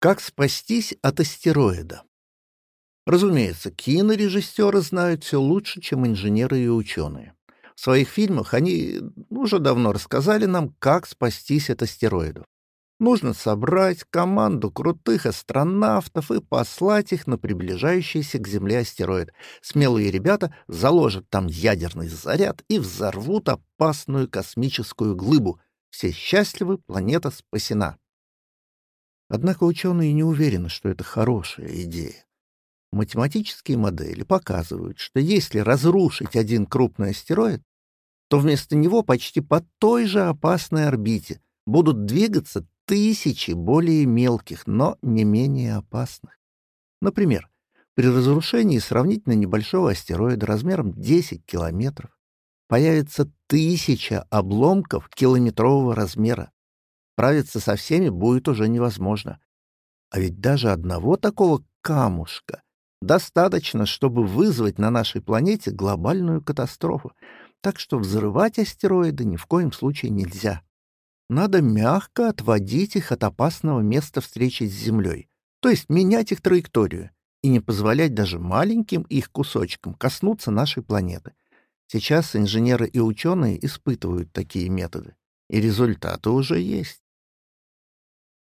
Как спастись от астероида? Разумеется, кинорежиссеры знают все лучше, чем инженеры и ученые. В своих фильмах они уже давно рассказали нам, как спастись от астероидов. Нужно собрать команду крутых астронавтов и послать их на приближающийся к Земле астероид. Смелые ребята заложат там ядерный заряд и взорвут опасную космическую глыбу. Все счастливы, планета спасена. Однако ученые не уверены, что это хорошая идея. Математические модели показывают, что если разрушить один крупный астероид, то вместо него почти по той же опасной орбите будут двигаться тысячи более мелких, но не менее опасных. Например, при разрушении сравнительно небольшого астероида размером 10 километров появится тысяча обломков километрового размера, Справиться со всеми будет уже невозможно. А ведь даже одного такого камушка достаточно, чтобы вызвать на нашей планете глобальную катастрофу. Так что взрывать астероиды ни в коем случае нельзя. Надо мягко отводить их от опасного места встречи с Землей, то есть менять их траекторию и не позволять даже маленьким их кусочкам коснуться нашей планеты. Сейчас инженеры и ученые испытывают такие методы, и результаты уже есть.